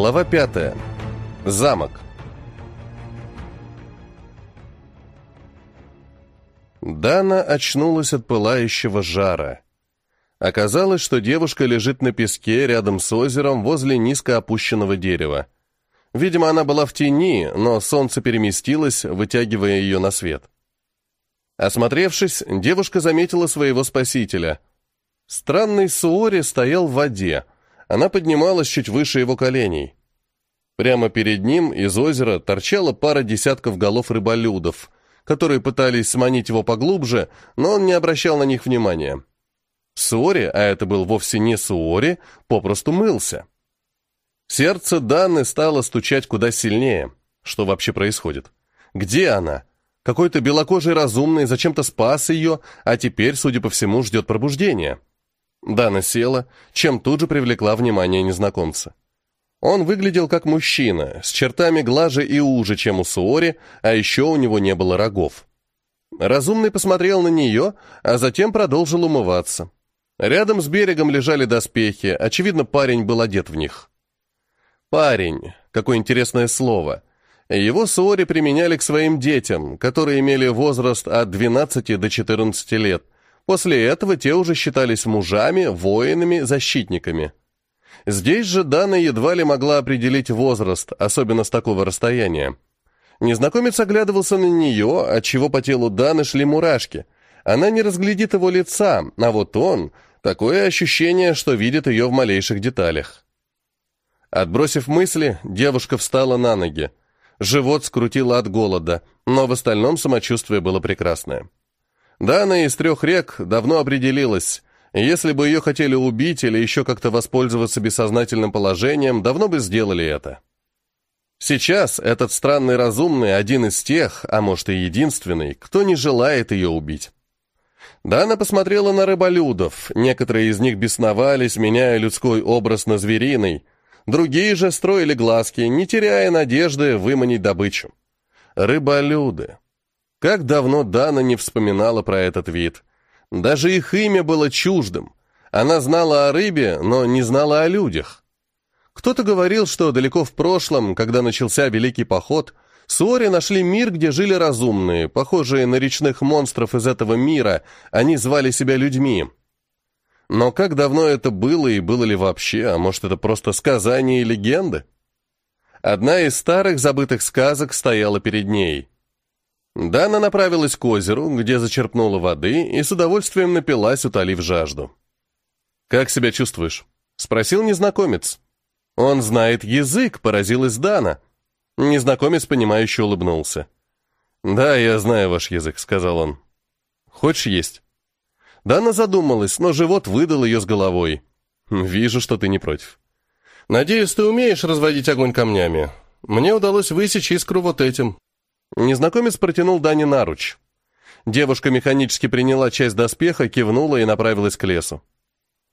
Глава пятая. Замок. Дана очнулась от пылающего жара. Оказалось, что девушка лежит на песке рядом с озером возле низко опущенного дерева. Видимо, она была в тени, но солнце переместилось, вытягивая ее на свет. Осмотревшись, девушка заметила своего спасителя. Странный Суори стоял в воде. Она поднималась чуть выше его коленей. Прямо перед ним из озера торчала пара десятков голов рыболюдов, которые пытались сманить его поглубже, но он не обращал на них внимания. Суори, а это был вовсе не Суори, попросту мылся. Сердце Даны стало стучать куда сильнее. Что вообще происходит? Где она? Какой-то белокожий разумный зачем-то спас ее, а теперь, судя по всему, ждет пробуждения. Дана села, чем тут же привлекла внимание незнакомца. Он выглядел как мужчина, с чертами глаже и уже, чем у Суори, а еще у него не было рогов. Разумный посмотрел на нее, а затем продолжил умываться. Рядом с берегом лежали доспехи, очевидно, парень был одет в них. Парень. Какое интересное слово. Его Суори применяли к своим детям, которые имели возраст от 12 до 14 лет. После этого те уже считались мужами, воинами, защитниками. Здесь же Дана едва ли могла определить возраст, особенно с такого расстояния. Незнакомец оглядывался на нее, отчего по телу Даны шли мурашки. Она не разглядит его лица, а вот он... Такое ощущение, что видит ее в малейших деталях. Отбросив мысли, девушка встала на ноги. Живот скрутило от голода, но в остальном самочувствие было прекрасное. Дана из трех рек давно определилась. Если бы ее хотели убить или еще как-то воспользоваться бессознательным положением, давно бы сделали это. Сейчас этот странный разумный один из тех, а может и единственный, кто не желает ее убить. Дана посмотрела на рыболюдов, некоторые из них бесновались, меняя людской образ на звериный, Другие же строили глазки, не теряя надежды выманить добычу. Рыболюды. Как давно Дана не вспоминала про этот вид. Даже их имя было чуждым. Она знала о рыбе, но не знала о людях. Кто-то говорил, что далеко в прошлом, когда начался Великий Поход, Суори нашли мир, где жили разумные, похожие на речных монстров из этого мира, они звали себя людьми. Но как давно это было и было ли вообще, а может это просто сказания и легенды? Одна из старых забытых сказок стояла перед ней. Дана направилась к озеру, где зачерпнула воды и с удовольствием напилась, утолив жажду. «Как себя чувствуешь?» — спросил незнакомец. «Он знает язык», — поразилась Дана. Незнакомец, понимающе улыбнулся. «Да, я знаю ваш язык», — сказал он. «Хочешь есть?» Дана задумалась, но живот выдал ее с головой. «Вижу, что ты не против. Надеюсь, ты умеешь разводить огонь камнями. Мне удалось высечь искру вот этим». Незнакомец протянул Дане наруч. Девушка механически приняла часть доспеха, кивнула и направилась к лесу.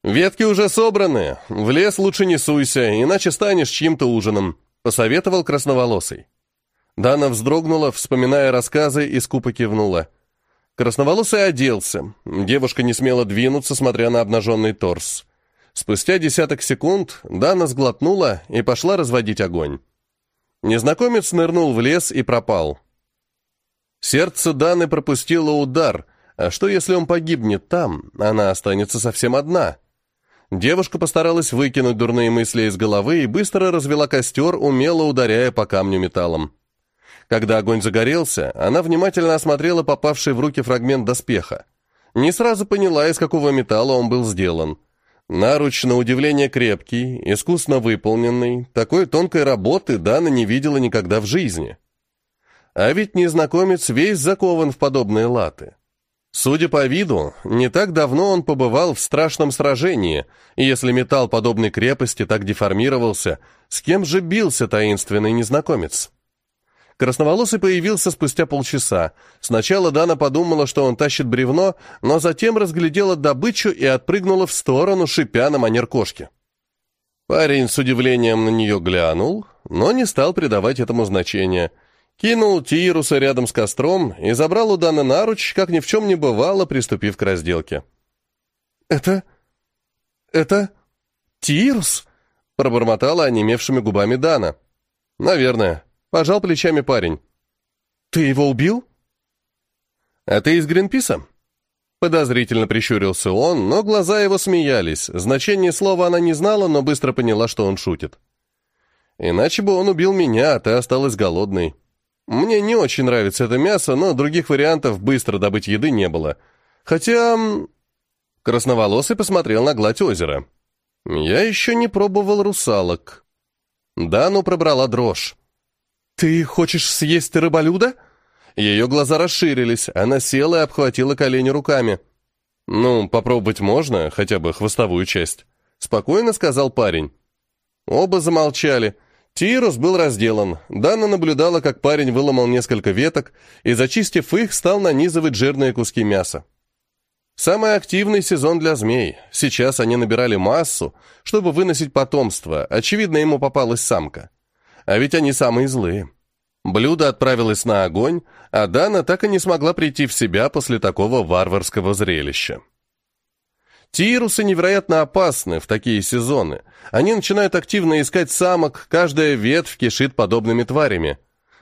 «Ветки уже собраны. В лес лучше не суйся, иначе станешь чьим-то ужином», — посоветовал красноволосый. Дана вздрогнула, вспоминая рассказы, и скупо кивнула. Красноволосый оделся. Девушка не смела двинуться, смотря на обнаженный торс. Спустя десяток секунд Дана сглотнула и пошла разводить огонь. Незнакомец нырнул в лес и пропал. Сердце Даны пропустило удар, а что если он погибнет там, она останется совсем одна? Девушка постаралась выкинуть дурные мысли из головы и быстро развела костер, умело ударяя по камню металлом. Когда огонь загорелся, она внимательно осмотрела попавший в руки фрагмент доспеха. Не сразу поняла, из какого металла он был сделан. Наруч, на удивление, крепкий, искусно выполненный. Такой тонкой работы Дана не видела никогда в жизни. А ведь незнакомец весь закован в подобные латы. Судя по виду, не так давно он побывал в страшном сражении, и если металл подобной крепости так деформировался, с кем же бился таинственный незнакомец? Красноволосый появился спустя полчаса. Сначала Дана подумала, что он тащит бревно, но затем разглядела добычу и отпрыгнула в сторону, шипя на манер кошки. Парень с удивлением на нее глянул, но не стал придавать этому значения. Кинул Тируса рядом с костром и забрал у Даны наруч, как ни в чем не бывало, приступив к разделке. «Это... это... Тирус? Пробормотала онемевшими губами Дана. «Наверное». Пожал плечами парень. «Ты его убил?» «А ты из Гринписа?» Подозрительно прищурился он, но глаза его смеялись. Значение слова она не знала, но быстро поняла, что он шутит. «Иначе бы он убил меня, а ты осталась голодной. Мне не очень нравится это мясо, но других вариантов быстро добыть еды не было. Хотя...» Красноволосый посмотрел на гладь озера. «Я еще не пробовал русалок». Дану пробрала дрожь. «Ты хочешь съесть рыболюда?» Ее глаза расширились, она села и обхватила колени руками. «Ну, попробовать можно, хотя бы хвостовую часть», — спокойно сказал парень. Оба замолчали. Тирус был разделан. Дана наблюдала, как парень выломал несколько веток и, зачистив их, стал нанизывать жирные куски мяса. Самый активный сезон для змей. Сейчас они набирали массу, чтобы выносить потомство. Очевидно, ему попалась самка. А ведь они самые злые. Блюдо отправилось на огонь, а Дана так и не смогла прийти в себя после такого варварского зрелища. Тирусы невероятно опасны в такие сезоны. Они начинают активно искать самок, каждая ветвь кишит подобными тварями.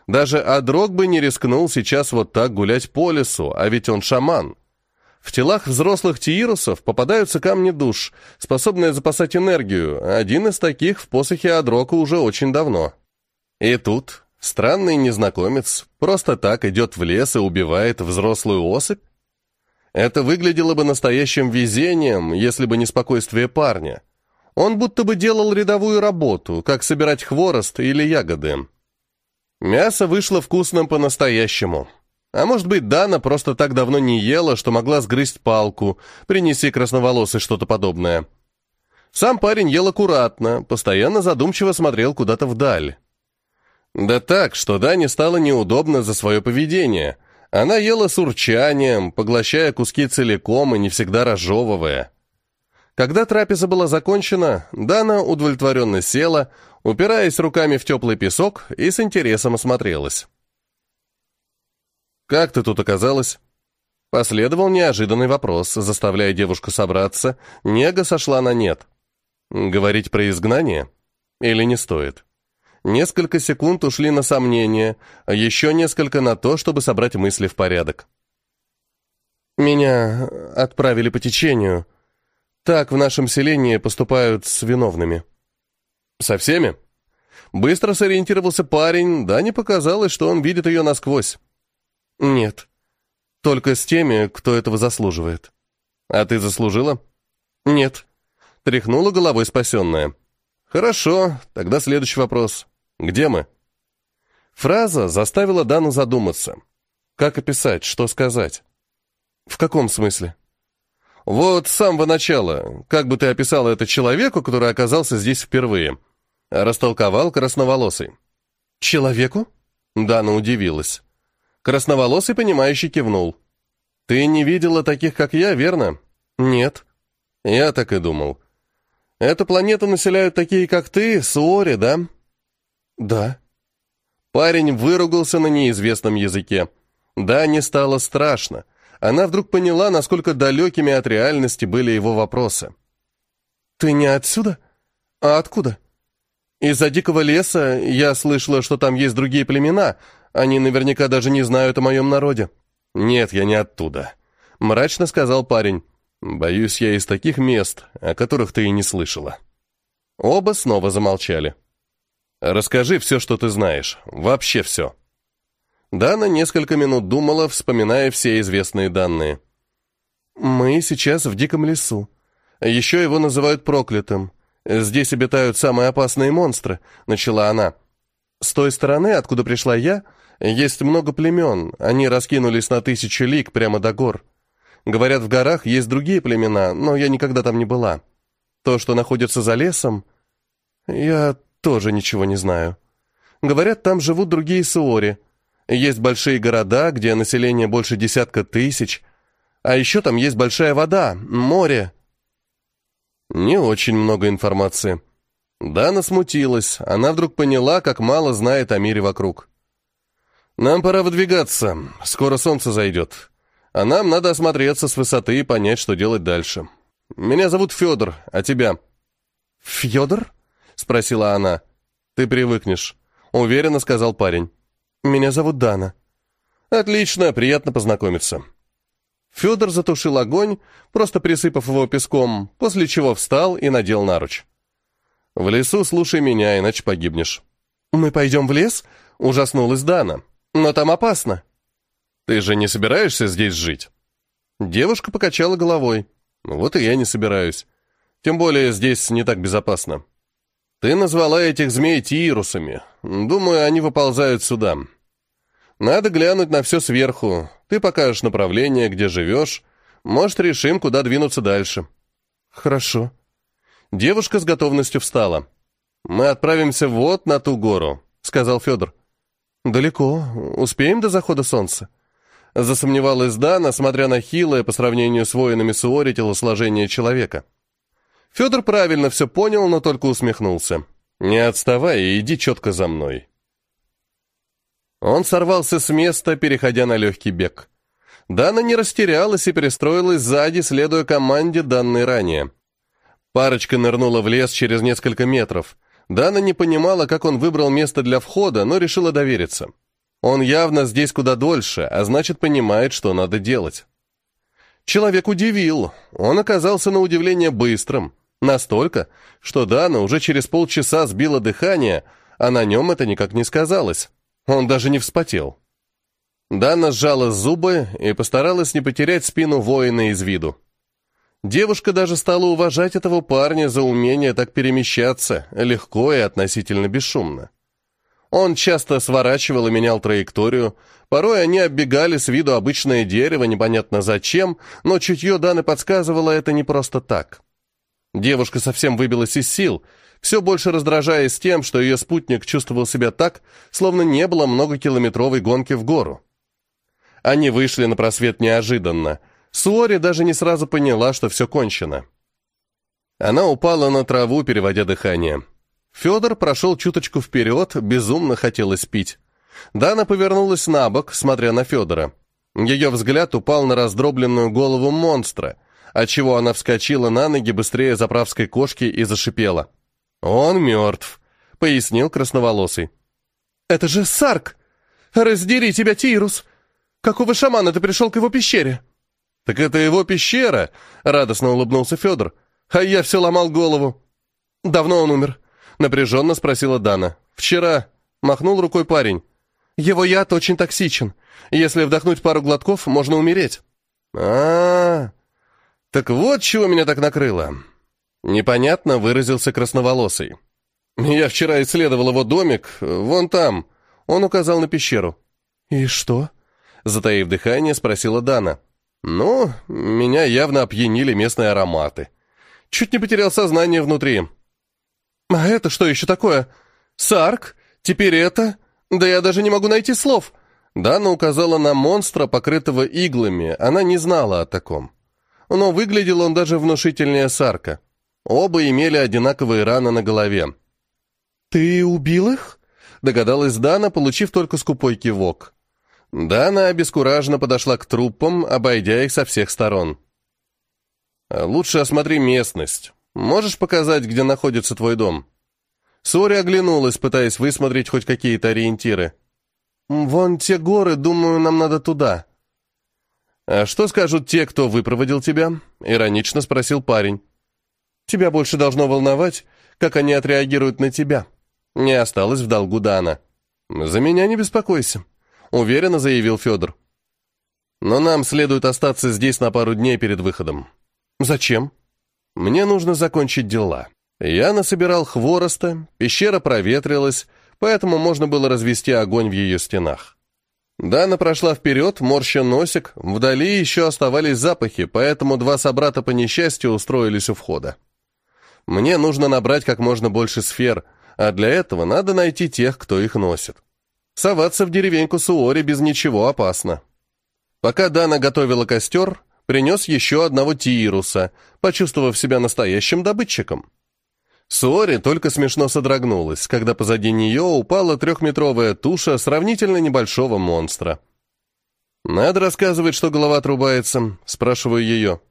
Даже Адрог бы не рискнул сейчас вот так гулять по лесу, а ведь он шаман. В телах взрослых тиирусов попадаются камни душ, способные запасать энергию. Один из таких в посохе Адрока уже очень давно. И тут странный незнакомец просто так идет в лес и убивает взрослую особь? Это выглядело бы настоящим везением, если бы не спокойствие парня. Он будто бы делал рядовую работу, как собирать хворост или ягоды. Мясо вышло вкусным по-настоящему. А может быть, Дана просто так давно не ела, что могла сгрызть палку, принеси красноволосый что-то подобное. Сам парень ел аккуратно, постоянно задумчиво смотрел куда-то вдаль. Да так, что Дане стало неудобно за свое поведение. Она ела с урчанием, поглощая куски целиком и не всегда разжевывая. Когда трапеза была закончена, Дана удовлетворенно села, упираясь руками в теплый песок и с интересом осмотрелась. «Как ты тут оказалась?» Последовал неожиданный вопрос, заставляя девушку собраться. Нега сошла на нет. Говорить про изгнание? Или не стоит? Несколько секунд ушли на сомнения, а еще несколько на то, чтобы собрать мысли в порядок. «Меня отправили по течению. Так в нашем селении поступают с виновными». «Со всеми?» Быстро сориентировался парень, да не показалось, что он видит ее насквозь. «Нет. Только с теми, кто этого заслуживает». «А ты заслужила?» «Нет». Тряхнула головой спасенная. «Хорошо, тогда следующий вопрос. Где мы?» Фраза заставила Дану задуматься. Как описать, что сказать? В каком смысле? Вот с самого начала, как бы ты описала это человеку, который оказался здесь впервые? Растолковал красноволосый. Человеку? Дана удивилась. Красноволосый, понимающий, кивнул. Ты не видела таких, как я, верно? Нет. Я так и думал. Эту планету населяют такие, как ты, Суори, да? «Да». Парень выругался на неизвестном языке. Да, не стало страшно. Она вдруг поняла, насколько далекими от реальности были его вопросы. «Ты не отсюда? А откуда?» «Из-за дикого леса я слышала, что там есть другие племена. Они наверняка даже не знают о моем народе». «Нет, я не оттуда», — мрачно сказал парень. «Боюсь, я из таких мест, о которых ты и не слышала». Оба снова замолчали. Расскажи все, что ты знаешь. Вообще все». Дана несколько минут думала, вспоминая все известные данные. «Мы сейчас в диком лесу. Еще его называют проклятым. Здесь обитают самые опасные монстры», — начала она. «С той стороны, откуда пришла я, есть много племен. Они раскинулись на тысячи лиг прямо до гор. Говорят, в горах есть другие племена, но я никогда там не была. То, что находится за лесом, я тоже ничего не знаю. Говорят, там живут другие суори. Есть большие города, где население больше десятка тысяч. А еще там есть большая вода, море. Не очень много информации. Дана смутилась. Она вдруг поняла, как мало знает о мире вокруг. «Нам пора выдвигаться. Скоро солнце зайдет. А нам надо осмотреться с высоты и понять, что делать дальше. Меня зовут Федор, а тебя?» «Федор?» — спросила она. «Ты привыкнешь», — уверенно сказал парень. «Меня зовут Дана». «Отлично, приятно познакомиться». Федор затушил огонь, просто присыпав его песком, после чего встал и надел наруч. «В лесу слушай меня, иначе погибнешь». «Мы пойдем в лес?» — ужаснулась Дана. «Но там опасно». «Ты же не собираешься здесь жить?» Девушка покачала головой. «Вот и я не собираюсь. Тем более здесь не так безопасно. Ты назвала этих змей тирусами. Думаю, они выползают сюда. Надо глянуть на все сверху. Ты покажешь направление, где живешь. Может, решим, куда двинуться дальше». «Хорошо». Девушка с готовностью встала. «Мы отправимся вот на ту гору», — сказал Федор. «Далеко. Успеем до захода солнца?» Засомневалась Дана, смотря на хилое по сравнению с воинами Суори телосложение человека. Федор правильно все понял, но только усмехнулся. «Не отставай и иди четко за мной». Он сорвался с места, переходя на легкий бег. Дана не растерялась и перестроилась сзади, следуя команде, данной ранее. Парочка нырнула в лес через несколько метров. Дана не понимала, как он выбрал место для входа, но решила довериться. Он явно здесь куда дольше, а значит, понимает, что надо делать. Человек удивил. Он оказался на удивление быстрым. Настолько, что Дана уже через полчаса сбила дыхание, а на нем это никак не сказалось. Он даже не вспотел. Дана сжала зубы и постаралась не потерять спину воина из виду. Девушка даже стала уважать этого парня за умение так перемещаться, легко и относительно бесшумно. Он часто сворачивал и менял траекторию, порой они оббегали с виду обычное дерево, непонятно зачем, но чутье Даны подсказывало это не просто так. Девушка совсем выбилась из сил, все больше раздражаясь тем, что ее спутник чувствовал себя так, словно не было многокилометровой гонки в гору. Они вышли на просвет неожиданно — Суори даже не сразу поняла, что все кончено. Она упала на траву, переводя дыхание. Федор прошел чуточку вперед, безумно хотелось пить. Дана повернулась на бок, смотря на Федора. Ее взгляд упал на раздробленную голову монстра, отчего она вскочила на ноги быстрее заправской кошки и зашипела. «Он мертв», — пояснил красноволосый. «Это же Сарк! Раздери тебя, Тирус! Какого шамана ты пришел к его пещере?» «Так это его пещера!» — радостно улыбнулся Федор. «А я все ломал голову». «Давно он умер?» — напряженно спросила Дана. «Вчера», — махнул рукой парень. «Его яд очень токсичен. Если вдохнуть пару глотков, можно умереть». А, -а, а Так вот чего меня так накрыло!» Непонятно выразился красноволосый. «Я вчера исследовал его домик, вон там». Он указал на пещеру. «И что?» Затаив дыхание, спросила Дана. Ну, меня явно опьянили местные ароматы. Чуть не потерял сознание внутри. А это что еще такое? Сарк? Теперь это? Да я даже не могу найти слов. Дана указала на монстра, покрытого иглами. Она не знала о таком. Но выглядел он даже внушительнее Сарка. Оба имели одинаковые раны на голове. «Ты убил их?» Догадалась Дана, получив только скупой кивок. Дана обескураженно подошла к трупам, обойдя их со всех сторон. «Лучше осмотри местность. Можешь показать, где находится твой дом?» Сори оглянулась, пытаясь высмотреть хоть какие-то ориентиры. «Вон те горы, думаю, нам надо туда». «А что скажут те, кто выпроводил тебя?» — иронично спросил парень. «Тебя больше должно волновать, как они отреагируют на тебя». Не осталось в долгу Дана. «За меня не беспокойся», уверенно заявил Федор. Но нам следует остаться здесь на пару дней перед выходом. Зачем? Мне нужно закончить дела. Я насобирал хвороста, пещера проветрилась, поэтому можно было развести огонь в ее стенах. Дана прошла вперед, морща носик, вдали еще оставались запахи, поэтому два собрата по несчастью устроились у входа. Мне нужно набрать как можно больше сфер, а для этого надо найти тех, кто их носит. Соваться в деревеньку Суори без ничего опасно. Пока Дана готовила костер, принес еще одного Тиируса, почувствовав себя настоящим добытчиком. Суори только смешно содрогнулась, когда позади нее упала трехметровая туша сравнительно небольшого монстра. «Надо рассказывать, что голова отрубается?» — спрашиваю ее.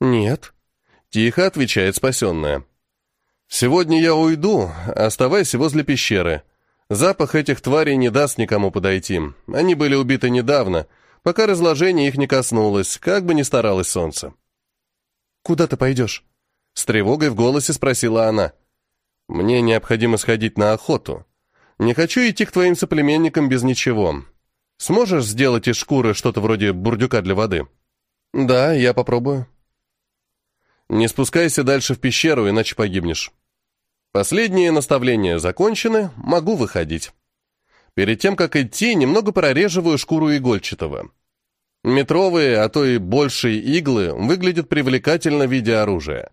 «Нет», — тихо отвечает спасенная. «Сегодня я уйду, оставайся возле пещеры. Запах этих тварей не даст никому подойти. Они были убиты недавно, пока разложение их не коснулось, как бы ни старалось солнце». «Куда ты пойдешь?» С тревогой в голосе спросила она. «Мне необходимо сходить на охоту. Не хочу идти к твоим соплеменникам без ничего. Сможешь сделать из шкуры что-то вроде бурдюка для воды?» «Да, я попробую». «Не спускайся дальше в пещеру, иначе погибнешь». Последние наставления закончены, могу выходить. Перед тем, как идти, немного прореживаю шкуру игольчатого. Метровые, а то и большие иглы выглядят привлекательно в виде оружия.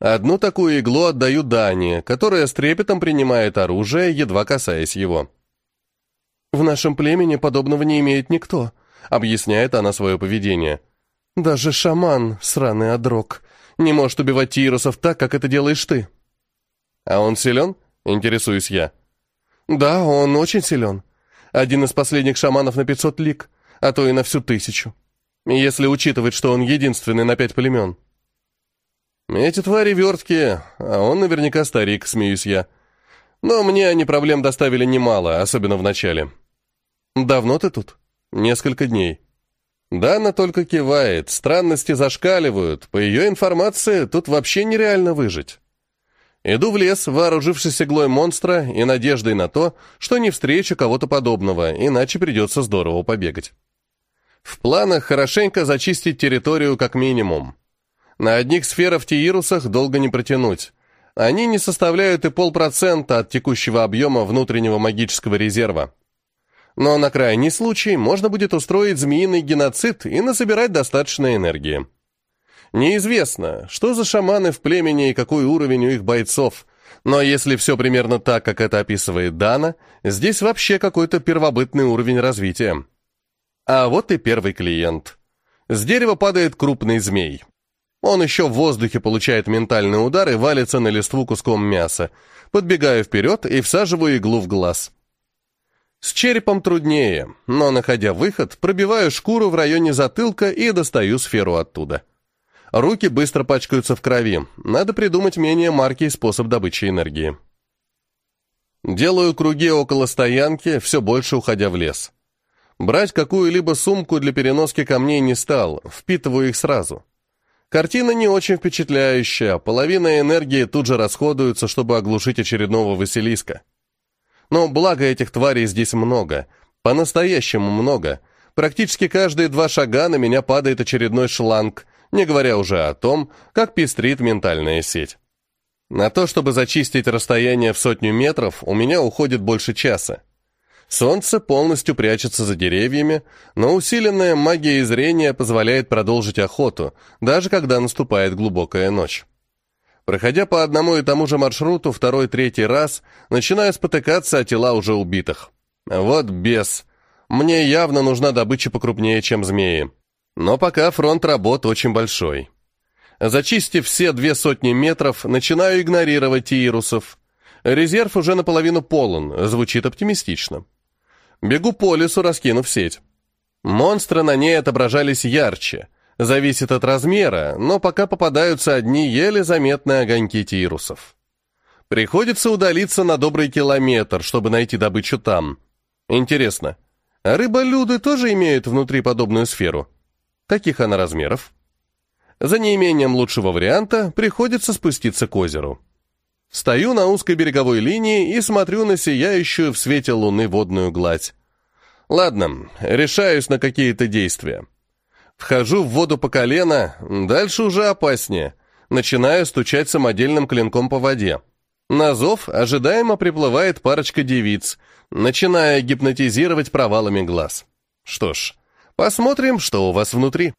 Одну такую иглу отдаю Дане, которая с трепетом принимает оружие, едва касаясь его. «В нашем племени подобного не имеет никто», — объясняет она свое поведение. «Даже шаман, сраный одрок, не может убивать тирусов так, как это делаешь ты». «А он силен?» — интересуюсь я. «Да, он очень силен. Один из последних шаманов на 500 лик, а то и на всю тысячу. Если учитывать, что он единственный на пять племен». «Эти твари верткие, а он наверняка старик», — смеюсь я. «Но мне они проблем доставили немало, особенно в начале». «Давно ты тут?» «Несколько дней». Дана только кивает, странности зашкаливают. По ее информации, тут вообще нереально выжить. Иду в лес, вооружившись иглой монстра и надеждой на то, что не встречу кого-то подобного, иначе придется здорово побегать. В планах хорошенько зачистить территорию как минимум. На одних сферах Тиирусах долго не протянуть. Они не составляют и полпроцента от текущего объема внутреннего магического резерва. Но на крайний случай можно будет устроить змеиный геноцид и насобирать достаточно энергии. Неизвестно, что за шаманы в племени и какой уровень у их бойцов, но если все примерно так, как это описывает Дана, здесь вообще какой-то первобытный уровень развития. А вот и первый клиент. С дерева падает крупный змей. Он еще в воздухе получает ментальный удар и валится на листву куском мяса. Подбегаю вперед и всаживаю иглу в глаз. С черепом труднее, но, находя выход, пробиваю шкуру в районе затылка и достаю сферу оттуда. Руки быстро пачкаются в крови. Надо придумать менее маркий способ добычи энергии. Делаю круги около стоянки, все больше уходя в лес. Брать какую-либо сумку для переноски камней не стал, впитываю их сразу. Картина не очень впечатляющая, половина энергии тут же расходуется, чтобы оглушить очередного Василиска. Но благо этих тварей здесь много, по-настоящему много. Практически каждые два шага на меня падает очередной шланг, не говоря уже о том, как пестрит ментальная сеть. На то, чтобы зачистить расстояние в сотню метров, у меня уходит больше часа. Солнце полностью прячется за деревьями, но усиленная магия зрения позволяет продолжить охоту, даже когда наступает глубокая ночь. Проходя по одному и тому же маршруту второй-третий раз, начинаю спотыкаться о тела уже убитых. Вот бес. Мне явно нужна добыча покрупнее, чем змеи. Но пока фронт работ очень большой. Зачистив все две сотни метров, начинаю игнорировать тирусов. Резерв уже наполовину полон, звучит оптимистично. Бегу по лесу, раскинув сеть. Монстры на ней отображались ярче. Зависит от размера, но пока попадаются одни еле заметные огоньки тирусов. Приходится удалиться на добрый километр, чтобы найти добычу там. Интересно, а рыболюды тоже имеют внутри подобную сферу? Каких она размеров? За неимением лучшего варианта приходится спуститься к озеру. Стою на узкой береговой линии и смотрю на сияющую в свете луны водную гладь. Ладно, решаюсь на какие-то действия. Вхожу в воду по колено, дальше уже опаснее. Начинаю стучать самодельным клинком по воде. На зов ожидаемо приплывает парочка девиц, начиная гипнотизировать провалами глаз. Что ж, посмотрим, что у вас внутри.